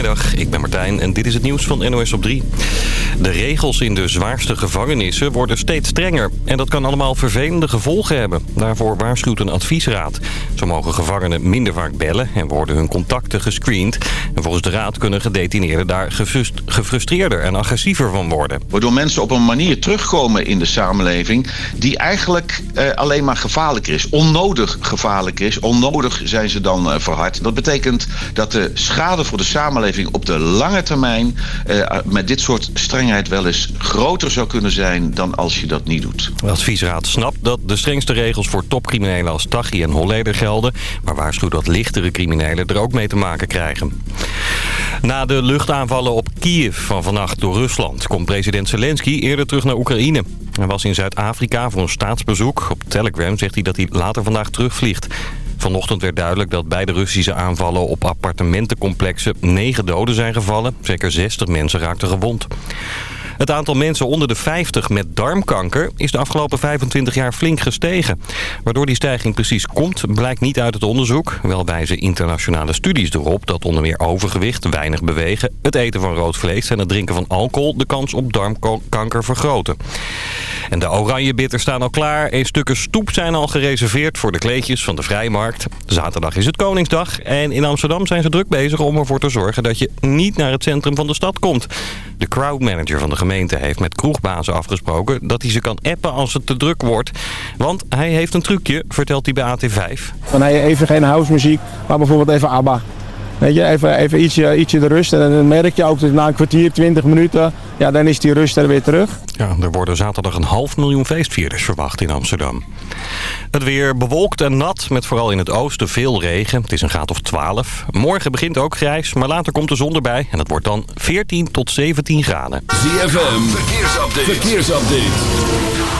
Goedemiddag, ik ben Martijn en dit is het nieuws van NOS op 3. De regels in de zwaarste gevangenissen worden steeds strenger. En dat kan allemaal vervelende gevolgen hebben. Daarvoor waarschuwt een adviesraad. Zo mogen gevangenen minder vaak bellen en worden hun contacten gescreend. En volgens de raad kunnen gedetineerden daar gefrustreerder en agressiever van worden. Waardoor mensen op een manier terugkomen in de samenleving... die eigenlijk eh, alleen maar gevaarlijker is. Onnodig gevaarlijk is. Onnodig zijn ze dan eh, verhard. Dat betekent dat de schade voor de samenleving op de lange termijn... Eh, met dit soort strengheid wel eens groter zou kunnen zijn dan als je dat niet doet. De adviesraad snapt dat de strengste regels voor topcriminelen als Taghi en Holleder gelden... maar waarschuwt dat lichtere criminelen er ook mee te maken krijgen. Na de luchtaanvallen op Kiev van vannacht door Rusland... komt president Zelensky eerder terug naar Oekraïne. Hij was in Zuid-Afrika voor een staatsbezoek. Op Telegram zegt hij dat hij later vandaag terugvliegt. Vanochtend werd duidelijk dat bij de Russische aanvallen op appartementencomplexen negen doden zijn gevallen. Zeker 60 mensen raakten gewond. Het aantal mensen onder de 50 met darmkanker is de afgelopen 25 jaar flink gestegen. Waardoor die stijging precies komt, blijkt niet uit het onderzoek. Wel wijzen internationale studies erop dat onder meer overgewicht, weinig bewegen, het eten van rood vlees en het drinken van alcohol de kans op darmkanker vergroten. En de oranje bitter staan al klaar en stukken stoep zijn al gereserveerd voor de kleedjes van de Vrijmarkt. Zaterdag is het Koningsdag en in Amsterdam zijn ze druk bezig om ervoor te zorgen dat je niet naar het centrum van de stad komt. De crowdmanager van de gemeente heeft met kroegbazen afgesproken dat hij ze kan appen als het te druk wordt. Want hij heeft een trucje, vertelt hij bij AT5. Van hey, even geen house muziek, maar bijvoorbeeld even ABBA. Weet je, even, even ietsje, ietsje de rust. En dan merk je ook dat na een kwartier, 20 minuten, ja, dan is die rust er weer terug. Ja, er worden zaterdag een half miljoen feestvierders verwacht in Amsterdam. Het weer bewolkt en nat, met vooral in het oosten veel regen. Het is een graad of 12. Morgen begint ook grijs, maar later komt de zon erbij. En het wordt dan 14 tot 17 graden. ZFM, verkeersupdate. verkeersupdate.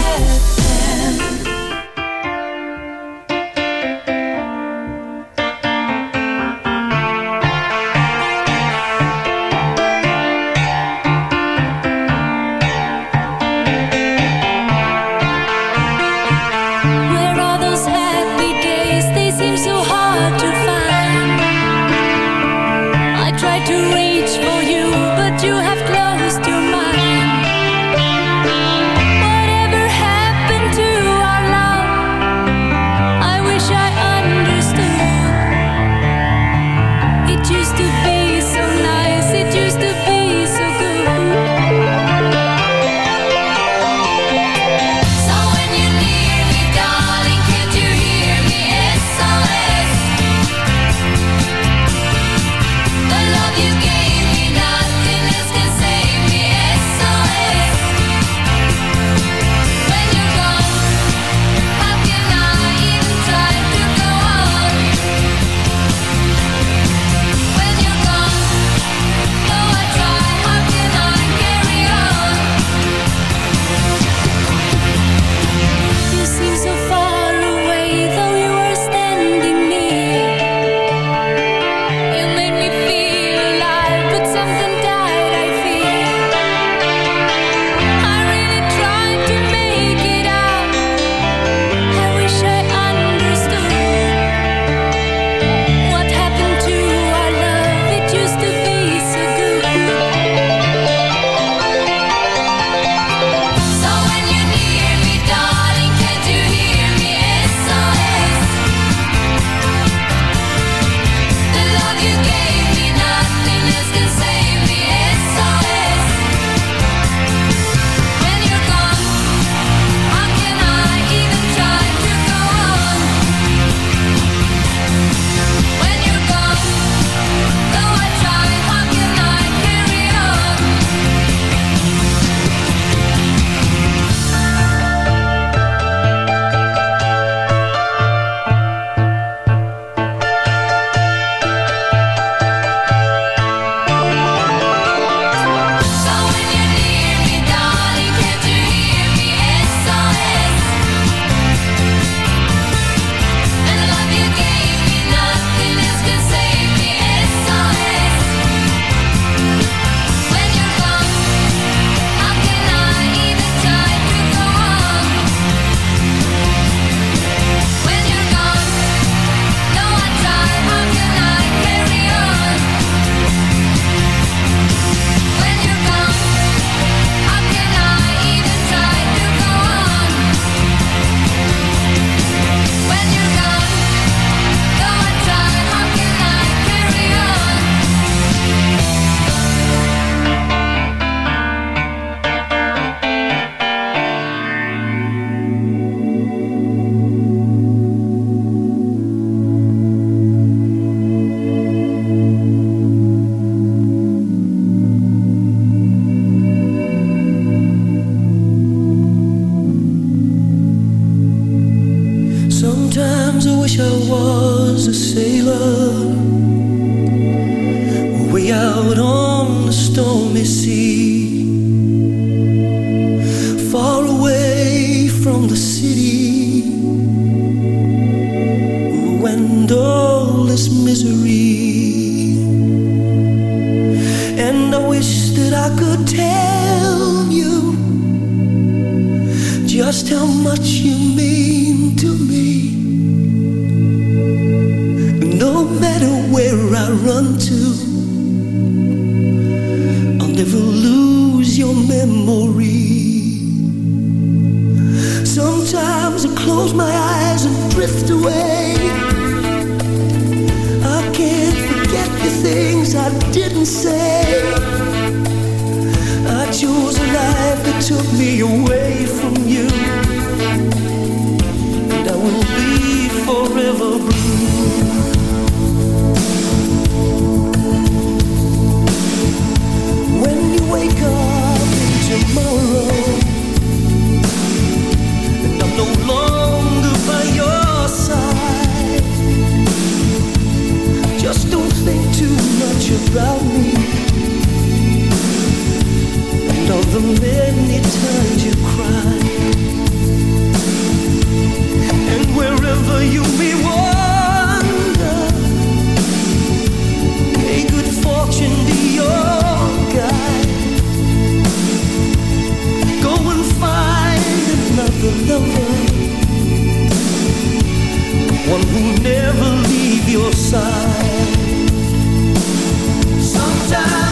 another lover, one who'll never leave your side. Sometimes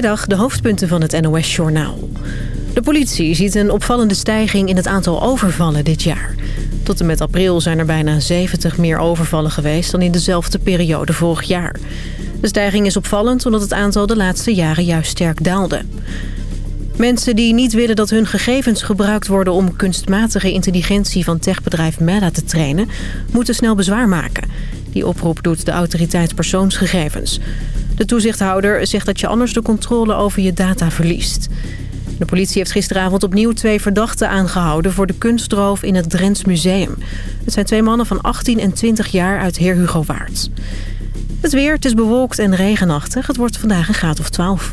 De hoofdpunten van het NOS-journaal. De politie ziet een opvallende stijging in het aantal overvallen dit jaar. Tot en met april zijn er bijna 70 meer overvallen geweest... dan in dezelfde periode vorig jaar. De stijging is opvallend omdat het aantal de laatste jaren juist sterk daalde. Mensen die niet willen dat hun gegevens gebruikt worden... om kunstmatige intelligentie van techbedrijf Meta te trainen... moeten snel bezwaar maken. Die oproep doet de autoriteit persoonsgegevens. De toezichthouder zegt dat je anders de controle over je data verliest. De politie heeft gisteravond opnieuw twee verdachten aangehouden... voor de kunstroof in het Drents Museum. Het zijn twee mannen van 18 en 20 jaar uit Heer Hugo Waard. Het weer, het is bewolkt en regenachtig. Het wordt vandaag een graad of 12.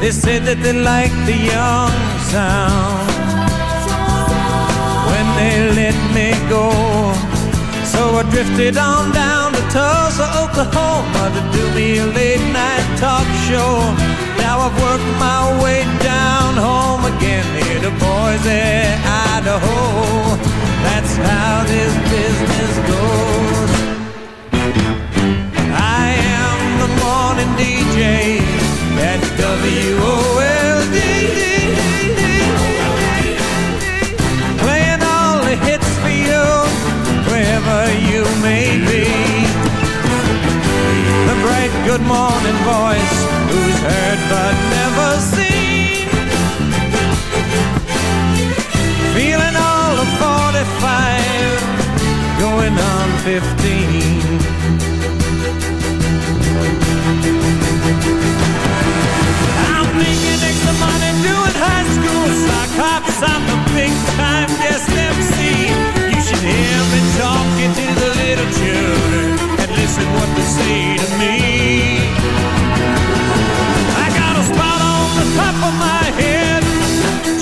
They said that they liked the young sound when they let me go. So I drifted on down to Tulsa, Oklahoma to do me a late night talk show. Now I've worked my way down home again here to Boise, Idaho. That's how this business goes. I am the morning DJ Playing all the hits for you, wherever you may be. The bright good morning voice, who's heard but never seen. Feeling all of 45, going on 15. Making extra money doing high school sock hops. I'm a big time guest MC. You should hear me talking to the little children and listen what they say to me. I got a spot on the top of my head,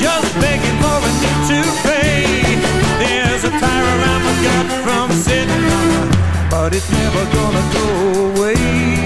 just begging for a new toupee. There's a tire around my gut from sitting but it's never gonna go away.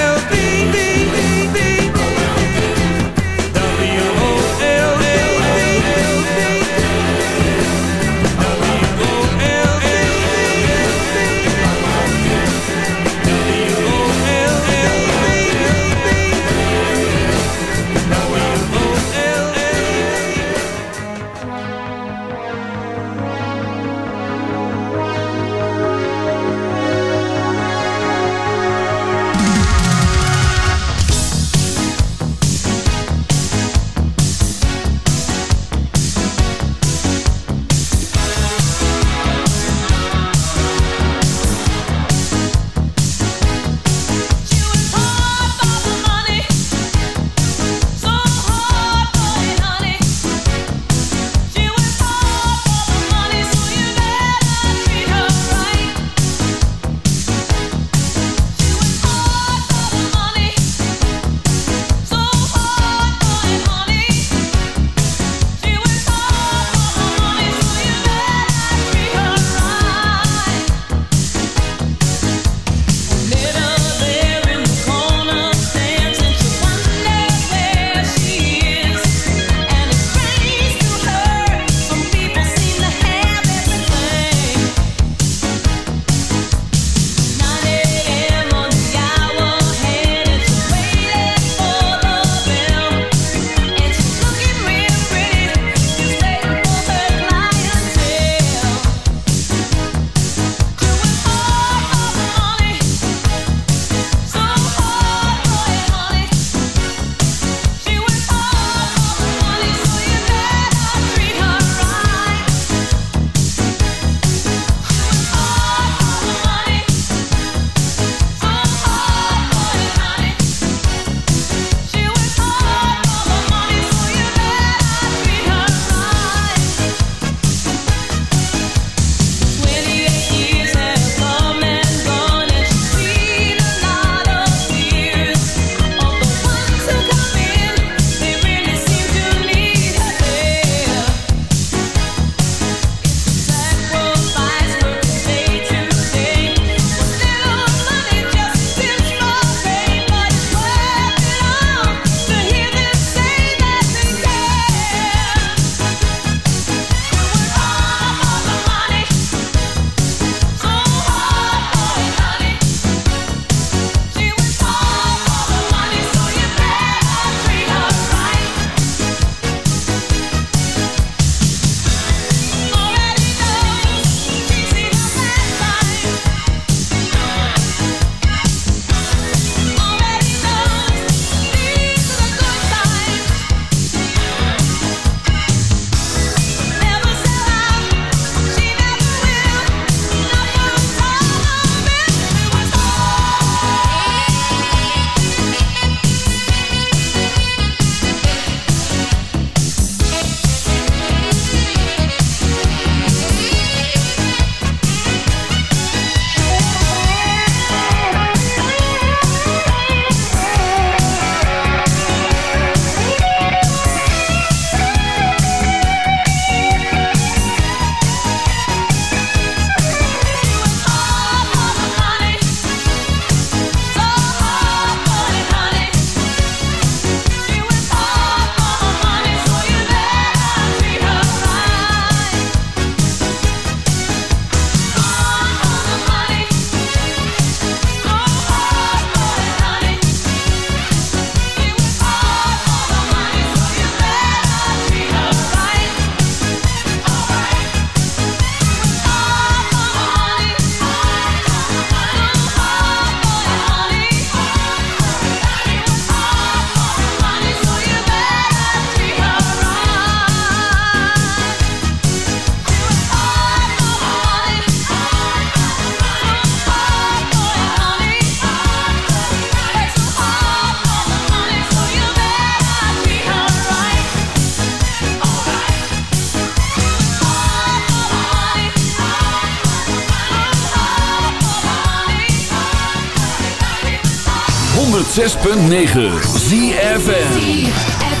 106.9 ZFN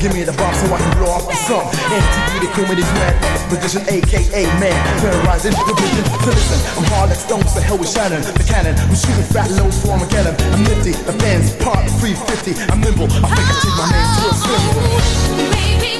Give me the bomb so I can blow off the sun. MTV, they call me the mad position, aka man. Terrorizing the vision. So listen, I'm hard like stones, the hell with Shannon, the cannon. I'm shooting fat loads for Armageddon. I'm nifty, the fans part 350. I'm nimble, I think I take my name to a symbol. Oh, baby.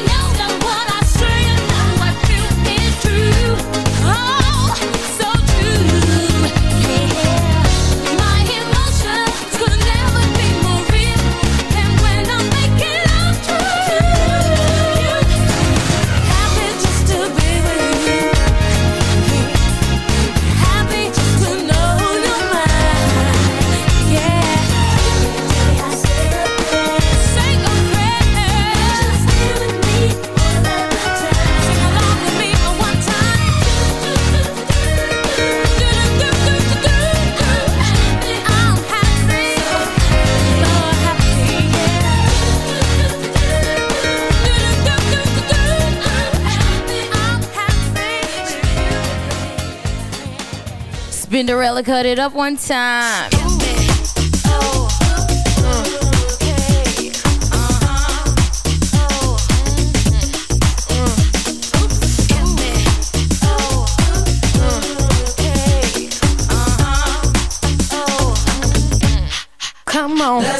Aan. Spinderella, cut it up one time. Come on.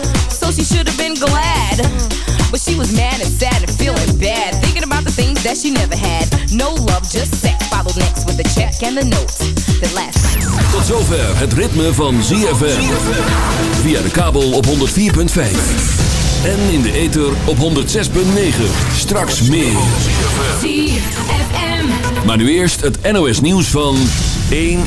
she should have been glad. But she was mad and sad and feeling bad, thinking about the things that she never had. No love, just sex. Followed next with the check and the note. The last night. Tot zover het ritme van ZFM. Via de kabel op 104.5. En in de ether op 106.9. Straks meer. ZFM. Maar nu eerst het NOS nieuws van 1